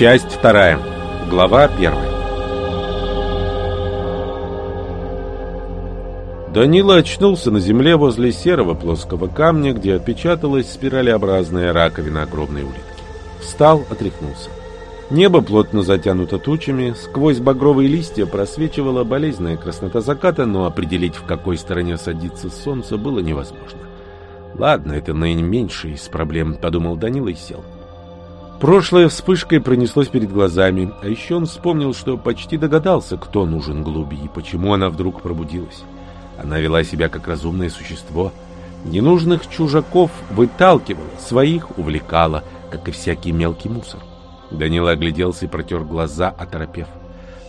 Часть вторая. Глава первая. Данила очнулся на земле возле серого плоского камня, где отпечаталась спиралеобразная раковина огромной улитки. Встал, отряхнулся. Небо плотно затянуто тучами, сквозь багровые листья просвечивала болезненная краснота заката, но определить, в какой стороне садится солнце, было невозможно. «Ладно, это наименьшая из проблем», — подумал Данила и сел. Прошлое вспышкой пронеслось перед глазами, а еще он вспомнил, что почти догадался, кто нужен Глуби и почему она вдруг пробудилась. Она вела себя как разумное существо. Ненужных чужаков выталкивала, своих увлекала, как и всякий мелкий мусор. Данила огляделся и протер глаза, оторопев.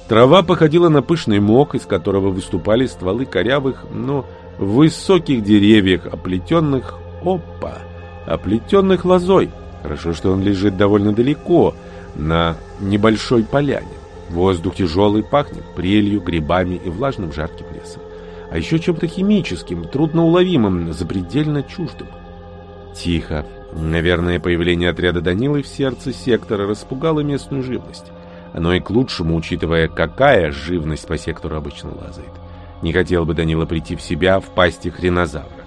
Трава походила на пышный мох, из которого выступали стволы корявых, но высоких деревьях, оплетенных... Опа! Оплетенных лозой. Хорошо, что он лежит довольно далеко, на небольшой поляне. Воздух тяжелый, пахнет прелью, грибами и влажным жарким лесом. А еще чем-то химическим, трудноуловимым, запредельно чуждым. Тихо. Наверное, появление отряда Данилы в сердце сектора распугало местную живность. Оно и к лучшему, учитывая, какая живность по сектору обычно лазает. Не хотел бы Данила прийти в себя в пасти хренозавра.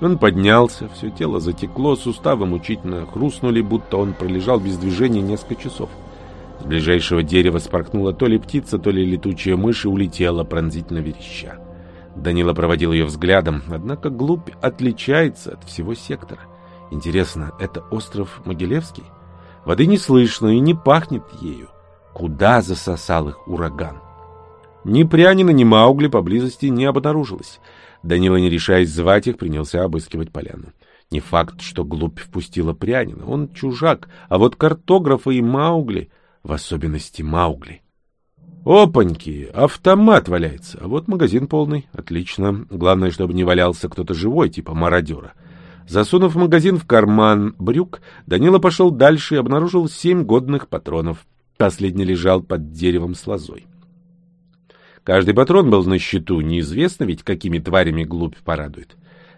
Он поднялся, все тело затекло, суставы мучительно хрустнули, будто он пролежал без движения несколько часов. С ближайшего дерева спорхнула то ли птица, то ли летучая мышь и улетела, пронзительно вереща. Данила проводил ее взглядом, однако глубь отличается от всего сектора. Интересно, это остров Могилевский? Воды не слышно и не пахнет ею. Куда засосал их ураган? Ни Прянина, ни Маугли поблизости не обнаружилось. Данила, не решаясь звать их, принялся обыскивать поляну. Не факт, что глубь впустила Прянина. Он чужак, а вот картографа и Маугли, в особенности Маугли. Опаньки, автомат валяется, а вот магазин полный. Отлично. Главное, чтобы не валялся кто-то живой, типа мародера. Засунув магазин в карман брюк, Данила пошел дальше и обнаружил семь годных патронов. Последний лежал под деревом с лозой. Каждый патрон был на счету, неизвестно ведь, какими тварями глубь порадует.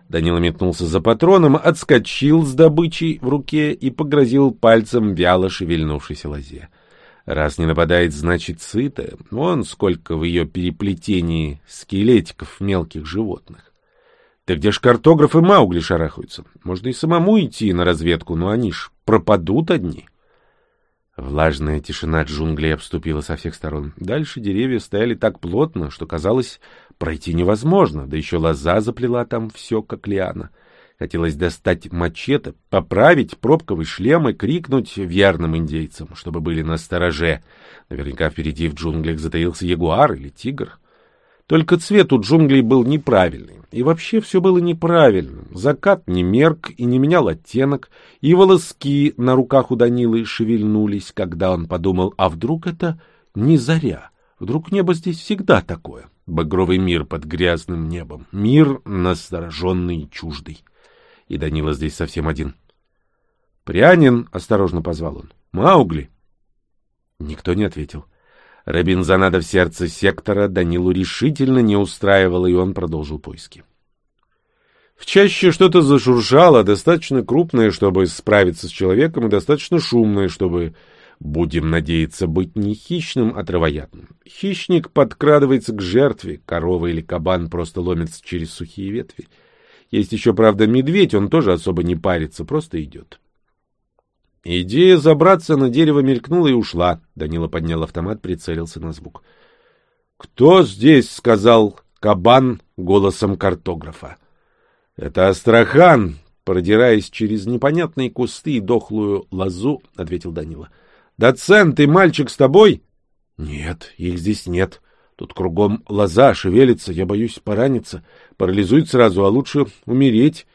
Данила метнулся за патроном, отскочил с добычей в руке и погрозил пальцем вяло шевельнувшейся лозе. Раз не нападает, значит сыто. Вон сколько в ее переплетении скелетиков мелких животных. Да где ж картографы Маугли шарахаются? Можно и самому идти на разведку, но они ж пропадут одни. Влажная тишина джунглей обступила со всех сторон. Дальше деревья стояли так плотно, что казалось, пройти невозможно, да еще лоза заплела там все, как лиана. Хотелось достать мачете, поправить пробковый шлем и крикнуть верным индейцам, чтобы были на стороже. Наверняка впереди в джунглях затаился ягуар или тигр. Только цвет у джунглей был неправильный. И вообще все было неправильным. Закат не мерк и не менял оттенок, и волоски на руках у Данилы шевельнулись, когда он подумал, а вдруг это не заря? Вдруг небо здесь всегда такое? Багровый мир под грязным небом. Мир настороженный и чуждый. И Данила здесь совсем один. «Прянин!» — осторожно позвал он. «Маугли!» Никто не ответил. — Робинзонада в сердце сектора Данилу решительно не устраивала, и он продолжил поиски. В чаще что-то зашуршало, достаточно крупное, чтобы справиться с человеком, и достаточно шумное, чтобы, будем надеяться, быть не хищным, а травоядным. Хищник подкрадывается к жертве, корова или кабан просто ломится через сухие ветви. Есть еще, правда, медведь, он тоже особо не парится, просто идет. Идея забраться на дерево мелькнула и ушла. Данила поднял автомат, прицелился на звук. «Кто здесь?» — сказал кабан голосом картографа. «Это Астрахан!» — продираясь через непонятные кусты и дохлую лозу, — ответил Данила. «Доцент, и мальчик с тобой?» «Нет, их здесь нет. Тут кругом лоза шевелится, я боюсь пораниться. Парализует сразу, а лучше умереть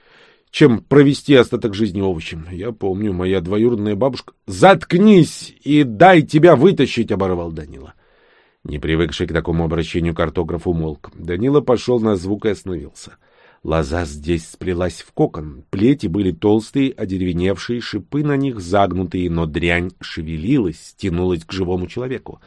чем провести остаток жизни овощем. Я помню, моя двоюродная бабушка... «Заткнись и дай тебя вытащить!» — оборвал Данила. Не привыкший к такому обращению картограф умолк. Данила пошел на звук и остановился. Лоза здесь сплелась в кокон. Плети были толстые, одеревеневшие, шипы на них загнутые, но дрянь шевелилась, тянулась к живому человеку.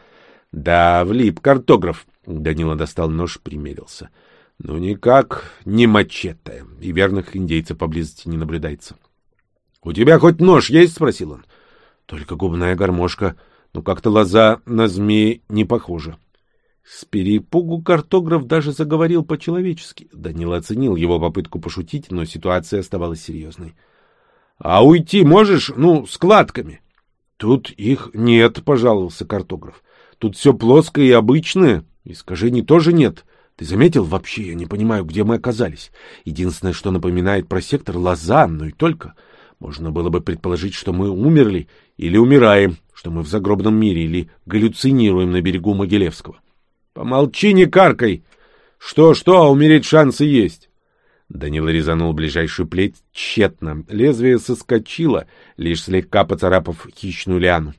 «Да, влип картограф!» Данила достал нож, примерился. — ну, никак не мачете, и верных индейцев поблизости не наблюдается. — У тебя хоть нож есть? — спросил он. — Только губная гармошка. но как-то лоза на змеи не похожа. С перепугу картограф даже заговорил по-человечески. Данил оценил его попытку пошутить, но ситуация оставалась серьезной. — А уйти можешь, ну, складками? — Тут их нет, — пожаловался картограф. — Тут все плоское и обычное, искажений тоже нет. Ты заметил? Вообще я не понимаю, где мы оказались. Единственное, что напоминает про сектор — лоза, но и только. Можно было бы предположить, что мы умерли или умираем, что мы в загробном мире или галлюцинируем на берегу Могилевского. Помолчи, не каркай! Что-что, а умереть шансы есть. Данила резанул ближайшую плеть тщетно. Лезвие соскочило, лишь слегка поцарапав хищную лиану.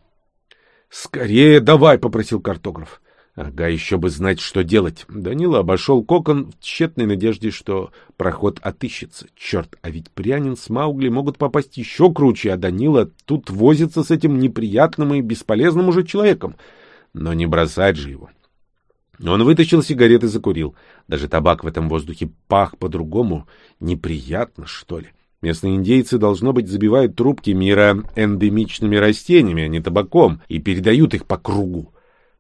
— Скорее давай, — попросил картограф. Ага, еще бы знать, что делать. Данила обошел кокон в тщетной надежде, что проход отыщется. Черт, а ведь Прянин с Маугли могут попасть еще круче, а Данила тут возится с этим неприятным и бесполезным уже человеком. Но не бросать же его. Он вытащил сигареты и закурил. Даже табак в этом воздухе пах по-другому. Неприятно, что ли. Местные индейцы, должно быть, забивают трубки мира эндемичными растениями, а не табаком, и передают их по кругу.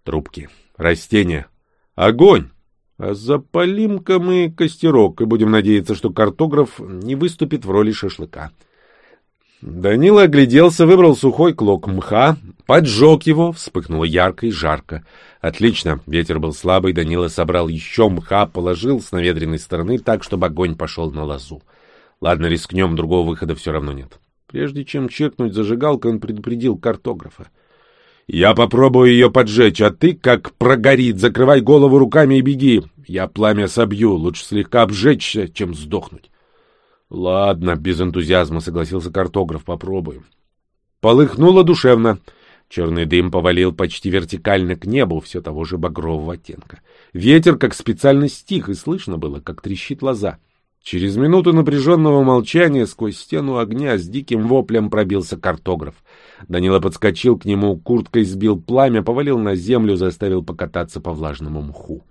Трубки, растения, огонь. А запалим-ка мы костерок и будем надеяться, что картограф не выступит в роли шашлыка. Данила огляделся, выбрал сухой клок мха, поджег его, вспыхнуло ярко и жарко. Отлично, ветер был слабый, Данила собрал еще мха, положил с наветренной стороны так, чтобы огонь пошел на лозу. Ладно, рискнем, другого выхода все равно нет. Прежде чем чиркнуть зажигалкой, он предупредил картографа. «Я попробую ее поджечь, а ты, как прогорит, закрывай голову руками и беги. Я пламя собью, лучше слегка обжечься, чем сдохнуть». Ладно, без энтузиазма согласился картограф, попробуем. Полыхнуло душевно. Черный дым повалил почти вертикально к небу, все того же багрового оттенка. Ветер как специально стих, и слышно было, как трещит лоза. Через минуту напряженного молчания сквозь стену огня с диким воплем пробился картограф. Данила подскочил к нему, курткой сбил пламя, повалил на землю, заставил покататься по влажному мху.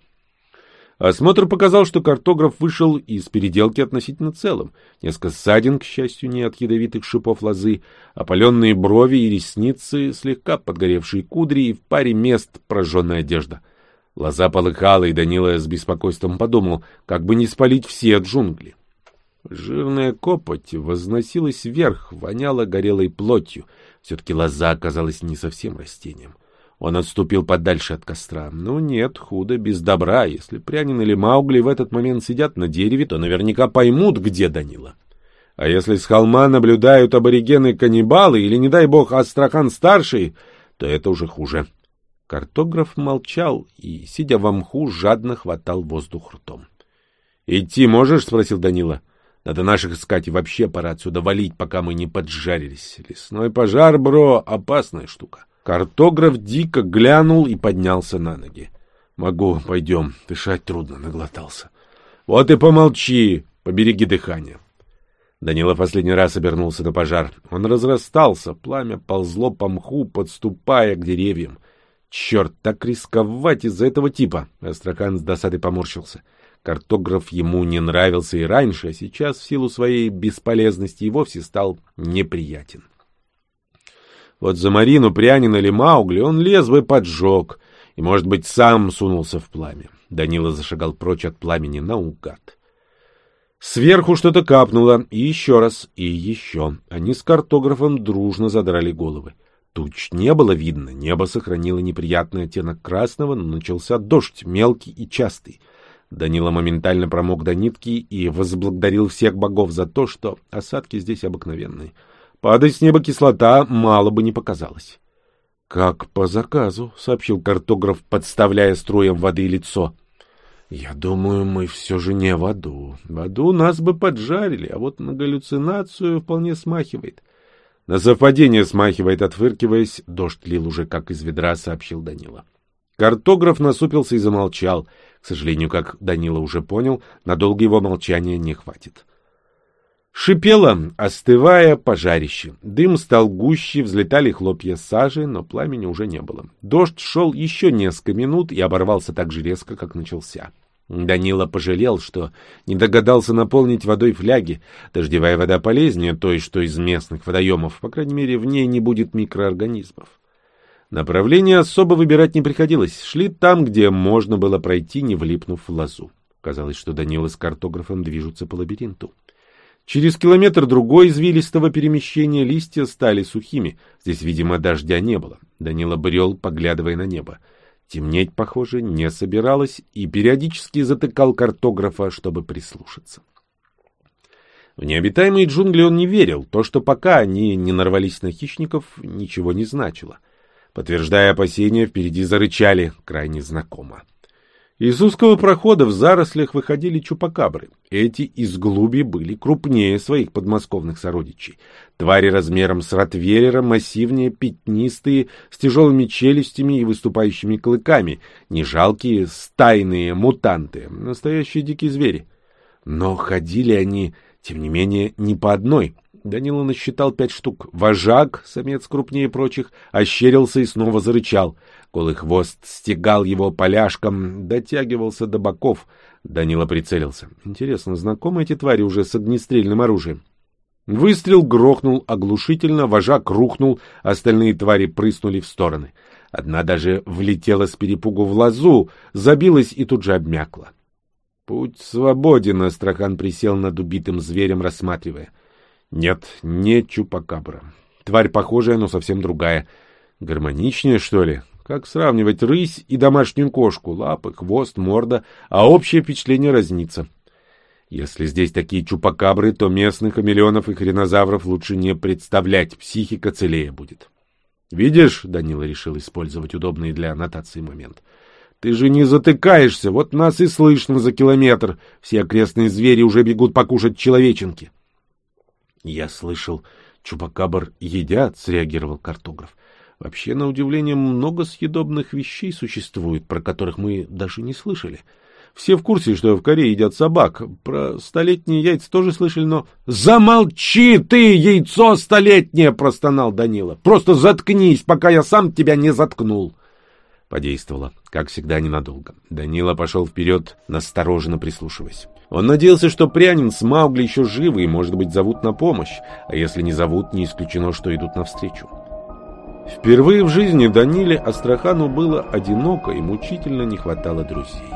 Осмотр показал, что картограф вышел из переделки относительно целым. Несколько ссадин, к счастью, не от ядовитых шипов лозы, опаленные брови и ресницы, слегка подгоревшие кудри и в паре мест прожженная одежда. Лоза полыхала, и Данила с беспокойством подумал, как бы не спалить все джунгли. Жирная копоть возносилась вверх, воняла горелой плотью. Все-таки лоза оказалась не совсем растением. Он отступил подальше от костра. Ну нет, худо без добра. Если Прянин или Маугли в этот момент сидят на дереве, то наверняка поймут, где Данила. А если с холма наблюдают аборигены-каннибалы или, не дай бог, Астрахан-старший, то это уже хуже. Картограф молчал и, сидя в мху, жадно хватал воздух ртом. — Идти можешь? — спросил Данила. — Надо наших искать и вообще пора отсюда валить, пока мы не поджарились. Лесной пожар, бро, опасная штука. — Картограф дико глянул и поднялся на ноги. — Могу, пойдем. Дышать трудно, наглотался. — Вот и помолчи, побереги дыхание. Данила последний раз обернулся на пожар. Он разрастался, пламя ползло по мху, подступая к деревьям. Черт, так рисковать из-за этого типа! Астракан с досадой поморщился. Картограф ему не нравился и раньше, а сейчас в силу своей бесполезности и вовсе стал неприятен. Вот за Марину, Прянина или Маугли он лез бы поджег и, может быть, сам сунулся в пламя. Данила зашагал прочь от пламени наугад. Сверху что-то капнуло, и еще раз, и еще. Они с картографом дружно задрали головы. Туч не было видно, небо сохранило неприятный оттенок красного, но начался дождь, мелкий и частый. Данила моментально промок до нитки и возблагодарил всех богов за то, что осадки здесь обыкновенные. Падать с неба кислота мало бы не показалось. — Как по заказу, — сообщил картограф, подставляя струям воды лицо. — Я думаю, мы все же не в аду. В аду нас бы поджарили, а вот на галлюцинацию вполне смахивает. На совпадение смахивает, отфыркиваясь, дождь лил уже как из ведра, сообщил Данила. Картограф насупился и замолчал. К сожалению, как Данила уже понял, надолго его молчания не хватит. — Шипело, остывая пожарище. Дым стал гуще, взлетали хлопья сажи, но пламени уже не было. Дождь шел еще несколько минут и оборвался так же резко, как начался. Данила пожалел, что не догадался наполнить водой фляги. Дождевая вода полезнее той, что из местных водоемов, по крайней мере, в ней не будет микроорганизмов. Направление особо выбирать не приходилось. Шли там, где можно было пройти, не влипнув в лозу. Казалось, что Данила с картографом движутся по лабиринту. Через километр другой извилистого перемещения листья стали сухими. Здесь, видимо, дождя не было. Данила брел, поглядывая на небо. Темнеть, похоже, не собиралось, и периодически затыкал картографа, чтобы прислушаться. В необитаемые джунгли он не верил. То, что пока они не нарвались на хищников, ничего не значило. Подтверждая опасения, впереди зарычали, крайне знакомо. Из узкого прохода в зарослях выходили чупакабры. Эти изглуби были крупнее своих подмосковных сородичей. Твари размером с ротвейлера, массивнее, пятнистые, с тяжелыми челюстями и выступающими клыками, не жалкие стайные мутанты, настоящие дикие звери. Но ходили они, тем не менее, не по одной — Данила насчитал пять штук. Вожак, самец крупнее прочих, ощерился и снова зарычал. Голый хвост стегал его поляшком, дотягивался до боков. Данила прицелился. Интересно, знакомы эти твари уже с огнестрельным оружием? Выстрел грохнул оглушительно, вожак рухнул, остальные твари прыснули в стороны. Одна даже влетела с перепугу в лозу, забилась и тут же обмякла. Путь свободен, Астрахан присел над убитым зверем, рассматривая — нет, не чупакабра. Тварь похожая, но совсем другая. Гармоничнее, что ли? Как сравнивать рысь и домашнюю кошку? Лапы, хвост, морда, а общее впечатление разнится. Если здесь такие чупакабры, то местных хамелеонов и хренозавров лучше не представлять, психика целее будет. Видишь, Данила решил использовать удобный для аннотации момент. Ты же не затыкаешься, вот нас и слышно за километр. Все окрестные звери уже бегут покушать человеченки. Я слышал, чупакабр едят, среагировал картограф. Вообще, на удивление, много съедобных вещей существует, про которых мы даже не слышали. Все в курсе, что в Корее едят собак. Про столетние яйца тоже слышали, но... — Замолчи ты, яйцо столетнее! — простонал Данила. — Просто заткнись, пока я сам тебя не заткнул. Подействовало, как всегда, ненадолго. Данила пошел вперед, настороженно прислушиваясь. Он надеялся, что Прянин с Маугли еще живы и, может быть, зовут на помощь, а если не зовут, не исключено, что идут навстречу. Впервые в жизни Даниле Астрахану было одиноко и мучительно не хватало друзей.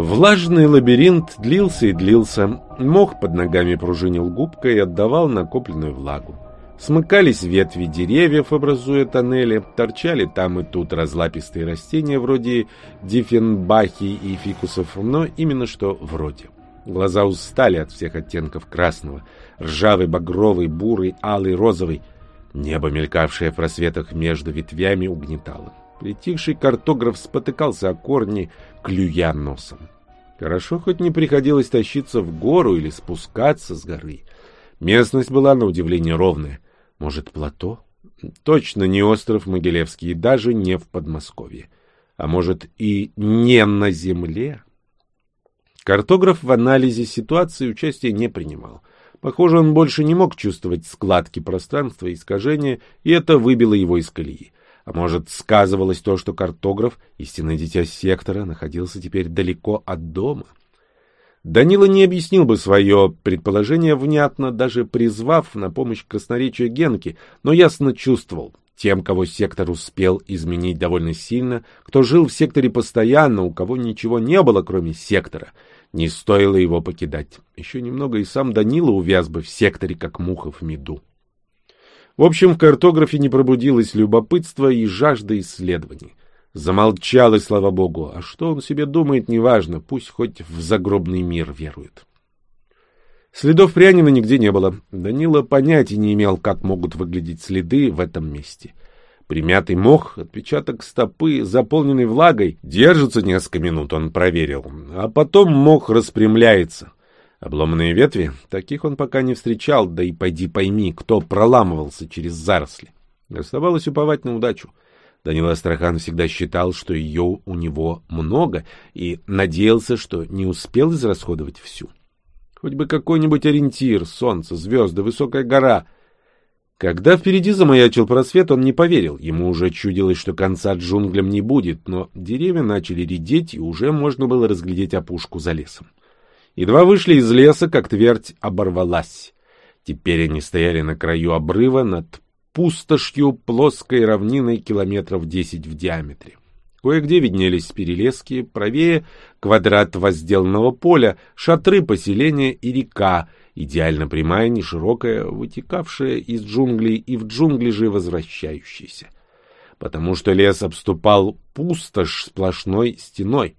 Влажный лабиринт длился и длился. Мох под ногами пружинил губкой и отдавал накопленную влагу. Смыкались ветви деревьев, образуя тоннели, торчали там и тут разлапистые растения вроде диффенбахий и фикусов, но именно что вроде. Глаза устали от всех оттенков красного, ржавый, багровый, бурый, алый, розовый. Небо, мелькавшее в просветах между ветвями, угнетало. Притихший картограф спотыкался о корни, клюя носом. Хорошо, хоть не приходилось тащиться в гору или спускаться с горы. Местность была, на удивление, ровная. Может, плато? Точно не остров Могилевский, и даже не в Подмосковье. А может, и не на земле? Картограф в анализе ситуации участия не принимал. Похоже, он больше не мог чувствовать складки пространства и искажения, и это выбило его из колеи. А может, сказывалось то, что картограф, истинное дитя сектора, находился теперь далеко от дома? Данила не объяснил бы свое предположение внятно, даже призвав на помощь красноречия Генки, но ясно чувствовал, тем, кого сектор успел изменить довольно сильно, кто жил в секторе постоянно, у кого ничего не было, кроме сектора, не стоило его покидать. Еще немного и сам Данила увяз бы в секторе, как муха в меду. В общем, в картографе не пробудилось любопытство и жажда исследований. Замолчал, и слава богу. А что он себе думает, неважно, пусть хоть в загробный мир верует. Следов прянина нигде не было. Данила понятия не имел, как могут выглядеть следы в этом месте. Примятый мох, отпечаток стопы, заполненный влагой, держится несколько минут, он проверил. А потом мох распрямляется. Обломанные ветви? Таких он пока не встречал, да и пойди пойми, кто проламывался через заросли. Оставалось уповать на удачу. Данил Астрахан всегда считал, что ее у него много, и надеялся, что не успел израсходовать всю. Хоть бы какой-нибудь ориентир, солнце, звезды, высокая гора. Когда впереди замаячил просвет, он не поверил. Ему уже чудилось, что конца джунглям не будет, но деревья начали редеть, и уже можно было разглядеть опушку за лесом. Едва вышли из леса, как твердь оборвалась. Теперь они стояли на краю обрыва над пустошью плоской равниной километров десять в диаметре. Кое-где виднелись перелески, правее квадрат возделанного поля, шатры поселения и река, идеально прямая, не широкая, вытекавшая из джунглей и в джунгли же возвращающаяся. Потому что лес обступал пустошь сплошной стеной.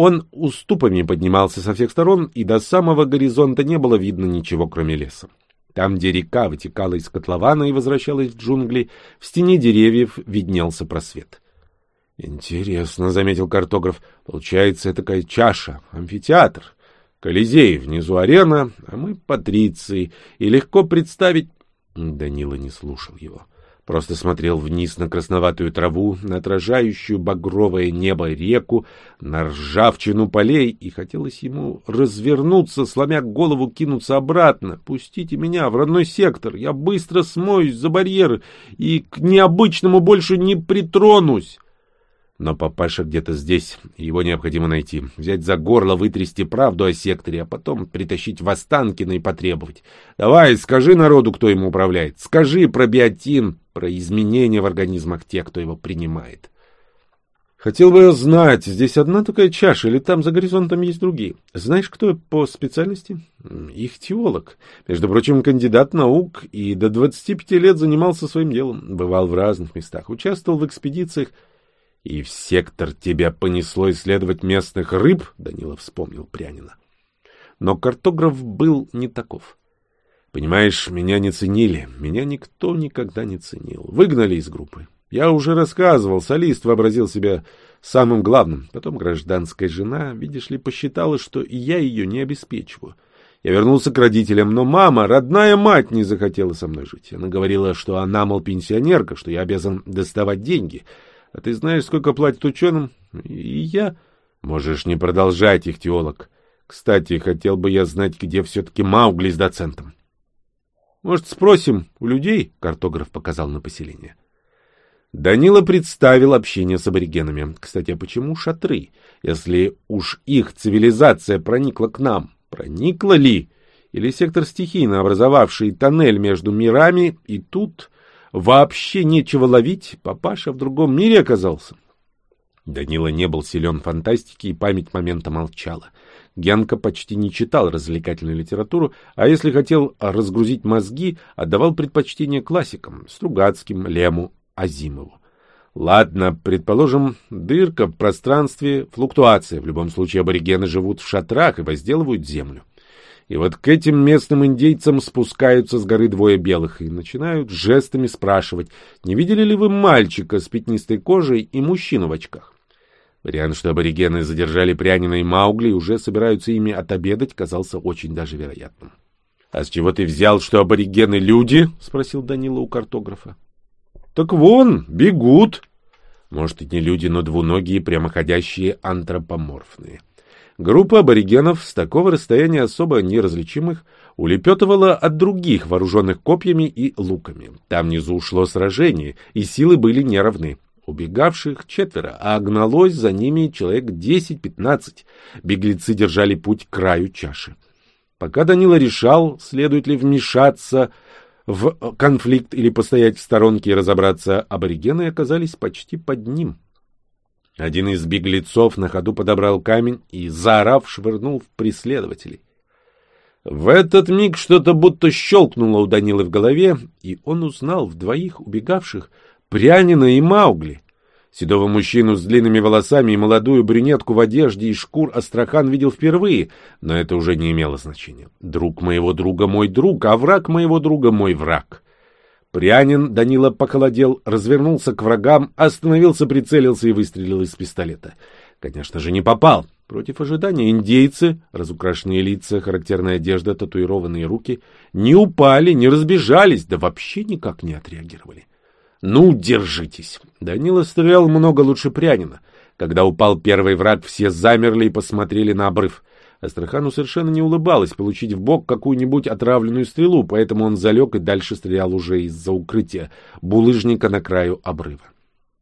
Он уступами поднимался со всех сторон, и до самого горизонта не было видно ничего, кроме леса. Там, где река вытекала из котлована и возвращалась в джунгли, в стене деревьев виднелся просвет. «Интересно», — заметил картограф, — «получается, такая чаша, амфитеатр, Колизей, внизу арена, а мы патриции, и легко представить...» Данила не слушал его. Просто смотрел вниз на красноватую траву, на отражающую багровое небо реку, на ржавчину полей, и хотелось ему развернуться, сломя голову, кинуться обратно. «Пустите меня в родной сектор, я быстро смоюсь за барьер и к необычному больше не притронусь». Но папаша где-то здесь, его необходимо найти. Взять за горло, вытрясти правду о секторе, а потом притащить в Останкино и потребовать. Давай, скажи народу, кто ему управляет. Скажи про биотин, про изменения в организмах тех, кто его принимает. Хотел бы знать, здесь одна такая чаша или там за горизонтом есть другие? Знаешь, кто по специальности? Их теолог. Между прочим, кандидат наук и до 25 лет занимался своим делом. Бывал в разных местах, участвовал в экспедициях и в сектор тебя понесло исследовать местных рыб, Данила вспомнил Прянина. Но картограф был не таков. Понимаешь, меня не ценили, меня никто никогда не ценил. Выгнали из группы. Я уже рассказывал, солист вообразил себя самым главным. Потом гражданская жена, видишь ли, посчитала, что я ее не обеспечиваю. Я вернулся к родителям, но мама, родная мать, не захотела со мной жить. Она говорила, что она, мол, пенсионерка, что я обязан доставать деньги — а ты знаешь, сколько платят ученым? И я... Можешь не продолжать их, теолог. Кстати, хотел бы я знать, где все-таки Маугли с доцентом. Может, спросим у людей? Картограф показал на поселение. Данила представил общение с аборигенами. Кстати, а почему шатры? Если уж их цивилизация проникла к нам, проникла ли? Или сектор стихийно образовавший тоннель между мирами, и тут вообще нечего ловить, папаша в другом мире оказался. Данила не был силен в фантастике, и память момента молчала. Генка почти не читал развлекательную литературу, а если хотел разгрузить мозги, отдавал предпочтение классикам — Стругацким, Лему, Азимову. Ладно, предположим, дырка в пространстве, флуктуация. В любом случае аборигены живут в шатрах и возделывают землю. И вот к этим местным индейцам спускаются с горы двое белых и начинают жестами спрашивать, не видели ли вы мальчика с пятнистой кожей и мужчину в очках. Вариант, что аборигены задержали Прянина и Маугли и уже собираются ими отобедать, казался очень даже вероятным. — А с чего ты взял, что аборигены люди? — спросил Данила у картографа. — Так вон, бегут. Может, и не люди, но двуногие, прямоходящие антропоморфные. Группа аборигенов с такого расстояния особо неразличимых улепетывала от других, вооруженных копьями и луками. Там внизу ушло сражение, и силы были неравны. Убегавших четверо, а гналось за ними человек десять-пятнадцать. Беглецы держали путь к краю чаши. Пока Данила решал, следует ли вмешаться в конфликт или постоять в сторонке и разобраться, аборигены оказались почти под ним. Один из беглецов на ходу подобрал камень и, заорав, швырнул в преследователей. В этот миг что-то будто щелкнуло у Данилы в голове, и он узнал в двоих убегавших Прянина и Маугли. Седого мужчину с длинными волосами и молодую брюнетку в одежде из шкур Астрахан видел впервые, но это уже не имело значения. Друг моего друга мой друг, а враг моего друга мой враг. Прянин Данила похолодел, развернулся к врагам, остановился, прицелился и выстрелил из пистолета. Конечно же, не попал. Против ожидания индейцы, разукрашенные лица, характерная одежда, татуированные руки, не упали, не разбежались, да вообще никак не отреагировали. «Ну, держитесь!» Данила стрелял много лучше Прянина. Когда упал первый враг, все замерли и посмотрели на обрыв. Астрахану совершенно не улыбалось получить в бок какую-нибудь отравленную стрелу, поэтому он залег и дальше стрелял уже из-за укрытия булыжника на краю обрыва.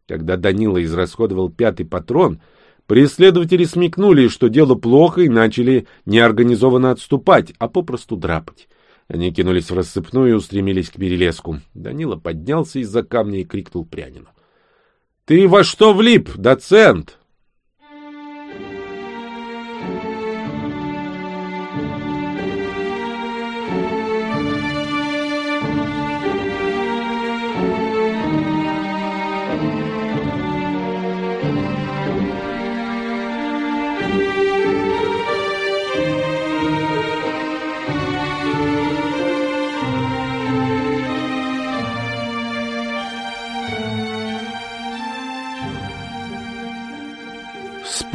Когда Данила израсходовал пятый патрон, преследователи смекнули, что дело плохо, и начали неорганизованно отступать, а попросту драпать. Они кинулись в рассыпную и устремились к перелеску. Данила поднялся из-за камня и крикнул Прянину. — Ты во что влип, доцент?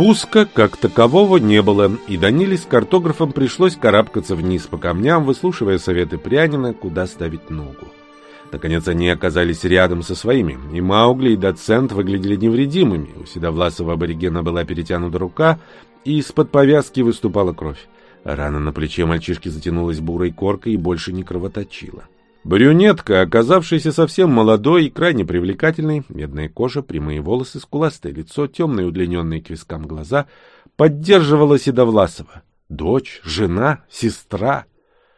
Спуска как такового не было, и Даниле с картографом пришлось карабкаться вниз по камням, выслушивая советы Прянина, куда ставить ногу. Наконец они оказались рядом со своими, и Маугли, и доцент выглядели невредимыми. У седовласого аборигена была перетянута рука, и из-под повязки выступала кровь. Рана на плече мальчишки затянулась бурой коркой и больше не кровоточила. Брюнетка, оказавшаяся совсем молодой и крайне привлекательной, медная кожа, прямые волосы, скуластое лицо, темные удлиненные к вискам глаза, поддерживала Седовласова. Дочь, жена, сестра.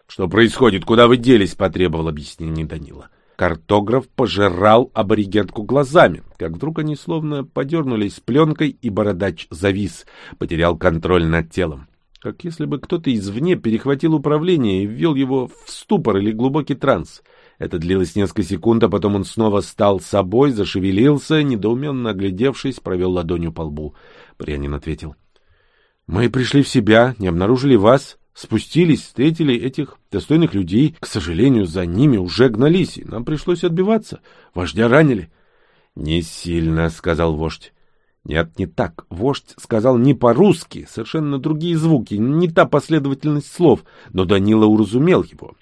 Что происходит? Куда вы делись? Потребовал объяснений Данила. Картограф пожирал аборигентку глазами, как вдруг они словно подернулись пленкой, и бородач завис, потерял контроль над телом как если бы кто-то извне перехватил управление и ввел его в ступор или глубокий транс. Это длилось несколько секунд, а потом он снова стал собой, зашевелился, недоуменно оглядевшись, провел ладонью по лбу. Прянин ответил. — Мы пришли в себя, не обнаружили вас, спустились, встретили этих достойных людей. К сожалению, за ними уже гнались, и нам пришлось отбиваться. Вождя ранили. — Не сильно, — сказал вождь. Нет, не так. Вождь сказал не по-русски, совершенно другие звуки, не та последовательность слов, но Данила уразумел его.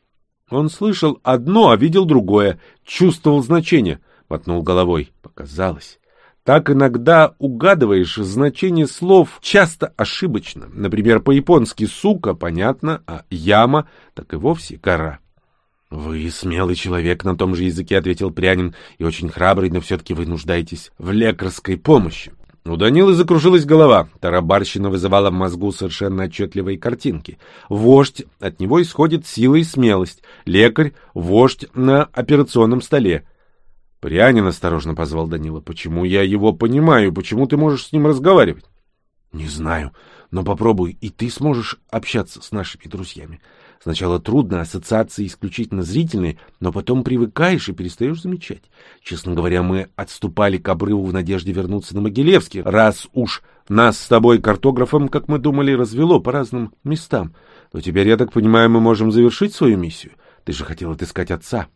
Он слышал одно, а видел другое, чувствовал значение, мотнул головой. Показалось. Так иногда угадываешь значение слов часто ошибочно. Например, по-японски «сука» понятно, а «яма» так и вовсе «гора». — Вы смелый человек, — на том же языке ответил Прянин, — и очень храбрый, но все-таки вы нуждаетесь в лекарской помощи. У Данилы закружилась голова. Тарабарщина вызывала в мозгу совершенно отчетливые картинки. Вождь, от него исходит сила и смелость. Лекарь, вождь на операционном столе. Прянин осторожно позвал Данила. «Почему я его понимаю? Почему ты можешь с ним разговаривать?» «Не знаю, но попробуй, и ты сможешь общаться с нашими друзьями. Сначала трудно, ассоциации исключительно зрительные, но потом привыкаешь и перестаешь замечать. Честно говоря, мы отступали к обрыву в надежде вернуться на Могилевский, раз уж нас с тобой картографом, как мы думали, развело по разным местам. Но теперь, я так понимаю, мы можем завершить свою миссию. Ты же хотел отыскать отца.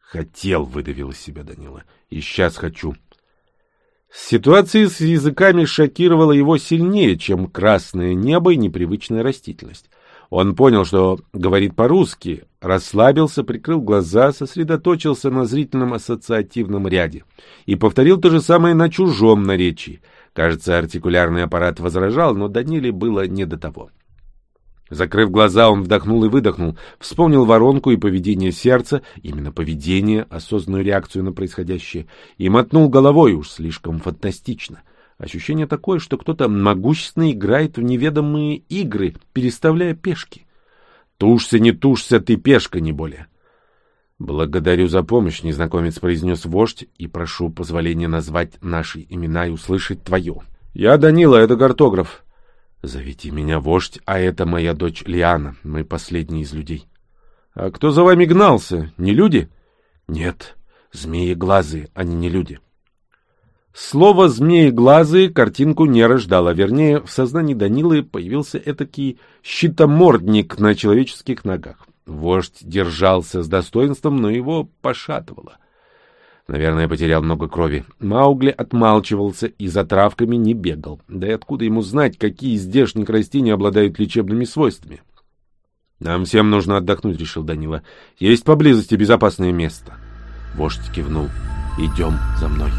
Хотел, выдавил из себя Данила. И сейчас хочу. Ситуация с языками шокировала его сильнее, чем красное небо и непривычная растительность. Он понял, что говорит по-русски, расслабился, прикрыл глаза, сосредоточился на зрительном ассоциативном ряде и повторил то же самое на чужом наречии. Кажется, артикулярный аппарат возражал, но Даниле было не до того. Закрыв глаза, он вдохнул и выдохнул, вспомнил воронку и поведение сердца, именно поведение, осознанную реакцию на происходящее, и мотнул головой уж слишком фантастично — Ощущение такое, что кто-то могущественно играет в неведомые игры, переставляя пешки. Тушься, не тушься, ты пешка, не более. Благодарю за помощь, незнакомец произнес вождь, и прошу позволения назвать наши имена и услышать твое. Я Данила, это картограф. Зовите меня вождь, а это моя дочь Лиана, мы последние из людей. А кто за вами гнался? Не люди? Нет, змеи глазы, они не люди. Слово «змееглазые» картинку не рождало, вернее, в сознании Данилы появился этакий щитомордник на человеческих ногах. Вождь держался с достоинством, но его пошатывало. Наверное, потерял много крови. Маугли отмалчивался и за травками не бегал. Да и откуда ему знать, какие из здешних растений обладают лечебными свойствами? «Нам всем нужно отдохнуть», — решил Данила. «Есть поблизости безопасное место». Вождь кивнул. «Идем за мной».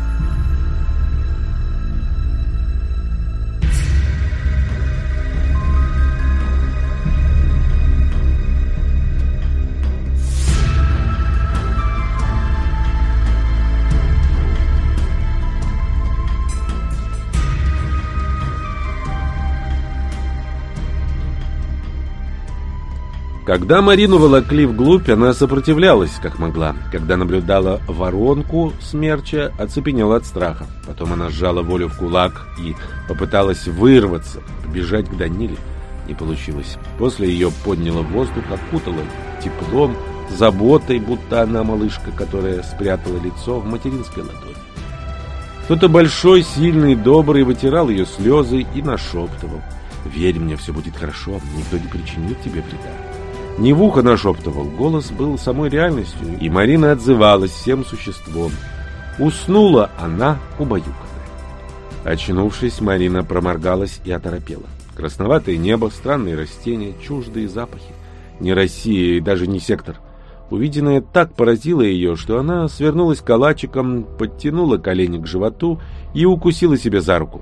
Когда Марину волокли вглубь, она сопротивлялась, как могла. Когда наблюдала воронку смерча, оцепенела от страха. Потом она сжала волю в кулак и попыталась вырваться, побежать к Даниле. Не получилось. После ее подняло воздух, окутало теплом, заботой, будто она малышка, которая спрятала лицо в материнской ладони. Кто-то большой, сильный, добрый вытирал ее слезы и нашептывал. «Верь мне, все будет хорошо, никто не причинит тебе вреда». Не в ухо нашептывал, голос был самой реальностью, и Марина отзывалась всем существом. Уснула она убаюканная. Очнувшись, Марина проморгалась и оторопела. Красноватое небо, странные растения, чуждые запахи. Не Россия и даже не сектор. Увиденное так поразило ее, что она свернулась калачиком, подтянула колени к животу и укусила себе за руку.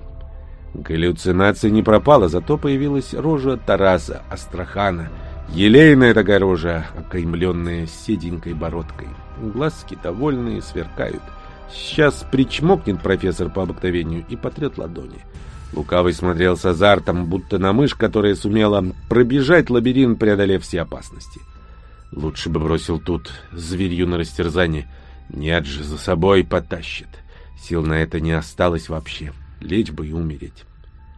Галлюцинация не пропала, зато появилась рожа Тараса Астрахана — Елейная такая рожа, окаймленная седенькой бородкой. Глазки довольные, сверкают. Сейчас причмокнет профессор по обыкновению и потрет ладони. Лукавый смотрел с азартом, будто на мышь, которая сумела пробежать лабиринт, преодолев все опасности. Лучше бы бросил тут зверью на растерзание. Нет же, за собой потащит. Сил на это не осталось вообще. Лечь бы и умереть.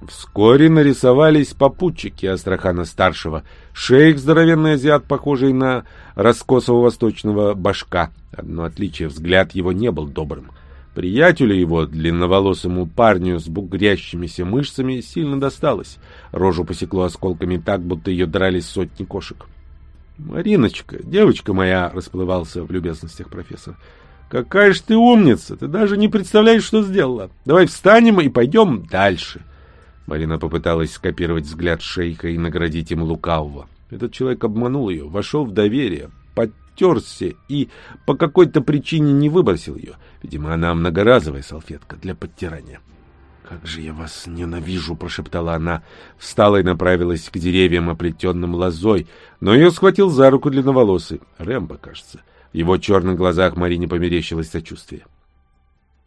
Вскоре нарисовались попутчики Астрахана-старшего. Шейх, здоровенный азиат, похожий на раскосого восточного башка. Одно отличие — взгляд его не был добрым. Приятелю его, длинноволосому парню с бугрящимися мышцами, сильно досталось. Рожу посекло осколками так, будто ее дрались сотни кошек. «Мариночка, девочка моя!» — расплывался в любезностях профессор. «Какая ж ты умница! Ты даже не представляешь, что сделала! Давай встанем и пойдем дальше!» Марина попыталась скопировать взгляд шейха и наградить им лукавого. Этот человек обманул ее, вошел в доверие, подтерся и по какой-то причине не выбросил ее. Видимо, она многоразовая салфетка для подтирания. «Как же я вас ненавижу!» — прошептала она. Встала и направилась к деревьям, оплетенным лозой, но ее схватил за руку длинноволосый. Рэмбо, кажется. В его черных глазах Марине померещилось сочувствие.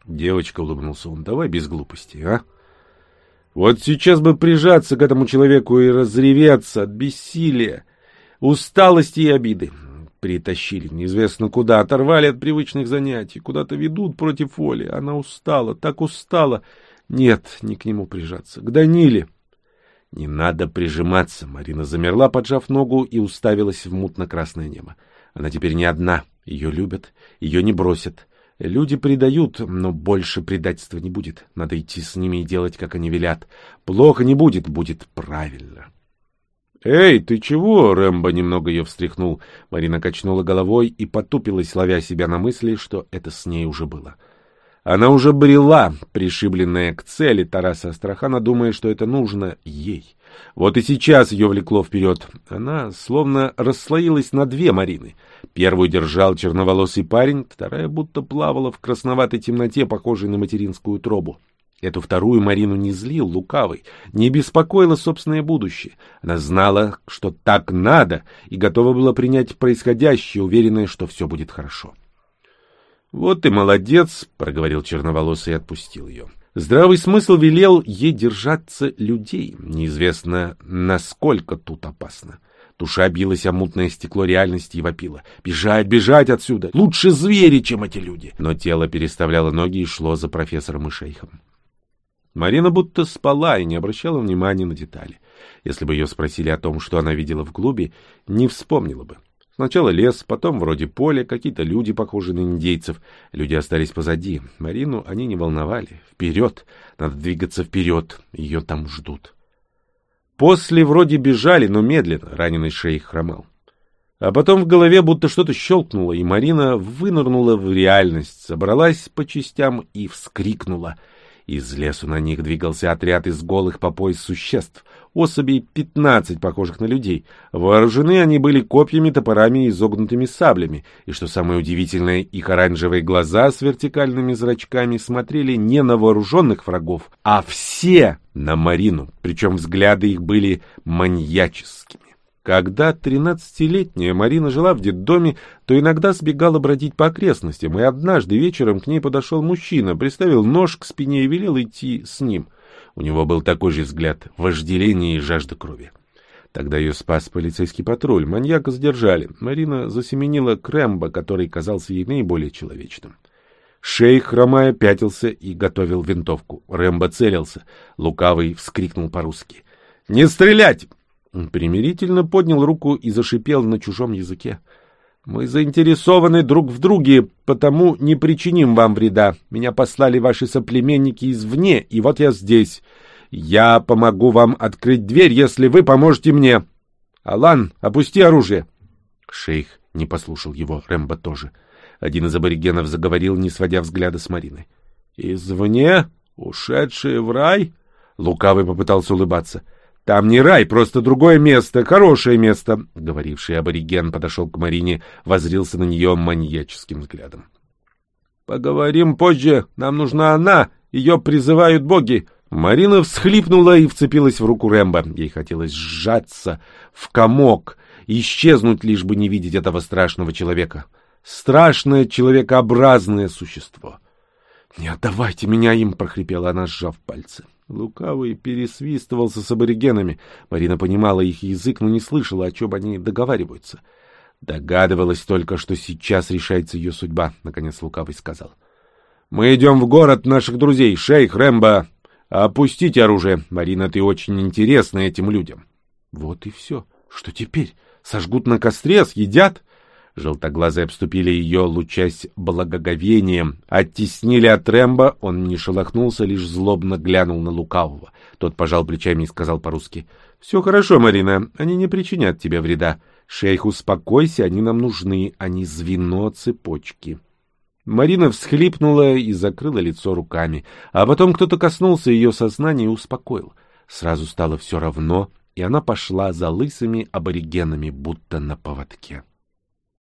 «Девочка», — улыбнулся он, — «давай без глупости, а?» Вот сейчас бы прижаться к этому человеку и разреветься от бессилия, усталости и обиды. Притащили неизвестно куда, оторвали от привычных занятий, куда-то ведут против воли. Она устала, так устала. Нет, не к нему прижаться, к Даниле. Не надо прижиматься. Марина замерла, поджав ногу, и уставилась в мутно-красное небо. Она теперь не одна. Ее любят, ее не бросят. Люди предают, но больше предательства не будет. Надо идти с ними и делать, как они велят. Плохо не будет, будет правильно. «Эй, ты чего?» — Рэмбо немного ее встряхнул. Марина качнула головой и потупилась, ловя себя на мысли, что это с ней уже было. Она уже брела, пришибленная к цели Тараса Астрахана, думая, что это нужно ей. Вот и сейчас ее влекло вперед. Она словно расслоилась на две Марины. Первую держал черноволосый парень, вторая будто плавала в красноватой темноте, похожей на материнскую тробу. Эту вторую Марину не злил лукавый, не беспокоило собственное будущее. Она знала, что так надо, и готова была принять происходящее, уверенная, что все будет хорошо. — Вот и молодец, — проговорил черноволосый и отпустил ее. Здравый смысл велел ей держаться людей. Неизвестно, насколько тут опасно. Душа билась о мутное стекло реальности и вопила. «Бежать, бежать отсюда! Лучше звери, чем эти люди!» Но тело переставляло ноги и шло за профессором и шейхом. Марина будто спала и не обращала внимания на детали. Если бы ее спросили о том, что она видела в клубе, не вспомнила бы. Сначала лес, потом вроде поле, какие-то люди, похожие на индейцев. Люди остались позади. Марину они не волновали. Вперед! Надо двигаться вперед. Ее там ждут. После вроде бежали, но медленно. Раненый шейх хромал. А потом в голове будто что-то щелкнуло, и Марина вынырнула в реальность, собралась по частям и вскрикнула — из лесу на них двигался отряд из голых по пояс существ, особей пятнадцать, похожих на людей. Вооружены они были копьями, топорами и изогнутыми саблями, и, что самое удивительное, их оранжевые глаза с вертикальными зрачками смотрели не на вооруженных врагов, а все на Марину, причем взгляды их были маньяческими. Когда тринадцатилетняя Марина жила в детдоме, то иногда сбегала бродить по окрестностям, и однажды вечером к ней подошел мужчина, приставил нож к спине и велел идти с ним. У него был такой же взгляд, вожделение и жажда крови. Тогда ее спас полицейский патруль. Маньяка задержали. Марина засеменила к Рэмбо, который казался ей наиболее человечным. Шейх, хромая, пятился и готовил винтовку. Рэмбо целился. Лукавый вскрикнул по-русски. «Не стрелять!» Он примирительно поднял руку и зашипел на чужом языке. «Мы заинтересованы друг в друге, потому не причиним вам вреда. Меня послали ваши соплеменники извне, и вот я здесь. Я помогу вам открыть дверь, если вы поможете мне. Алан, опусти оружие!» Шейх не послушал его, Рэмбо тоже. Один из аборигенов заговорил, не сводя взгляда с Марины. «Извне? Ушедшие в рай?» Лукавый попытался улыбаться. «Там не рай, просто другое место, хорошее место!» Говоривший абориген подошел к Марине, возрился на нее маньяческим взглядом. «Поговорим позже. Нам нужна она. Ее призывают боги. Марина всхлипнула и вцепилась в руку Рэмбо. Ей хотелось сжаться в комок, исчезнуть, лишь бы не видеть этого страшного человека. Страшное человекообразное существо. «Не отдавайте меня им!» — прохрипела она, сжав пальцы. Лукавый пересвистывался с аборигенами. Марина понимала их язык, но не слышала, о чем они договариваются. Догадывалась только, что сейчас решается ее судьба, — наконец Лукавый сказал. — Мы идем в город наших друзей, шейх, Рэмбо, «Опустите оружие, Марина, ты очень интересна этим людям». Вот и все. Что теперь? Сожгут на костре, съедят? Желтоглазые обступили ее, лучась благоговением. Оттеснили от Рэмбо, он не шелохнулся, лишь злобно глянул на Лукавого. Тот пожал плечами и сказал по-русски. — Все хорошо, Марина, они не причинят тебе вреда. Шейх, успокойся, они нам нужны, они звено цепочки. Марина всхлипнула и закрыла лицо руками, а потом кто-то коснулся ее сознания и успокоил. Сразу стало все равно, и она пошла за лысыми аборигенами, будто на поводке.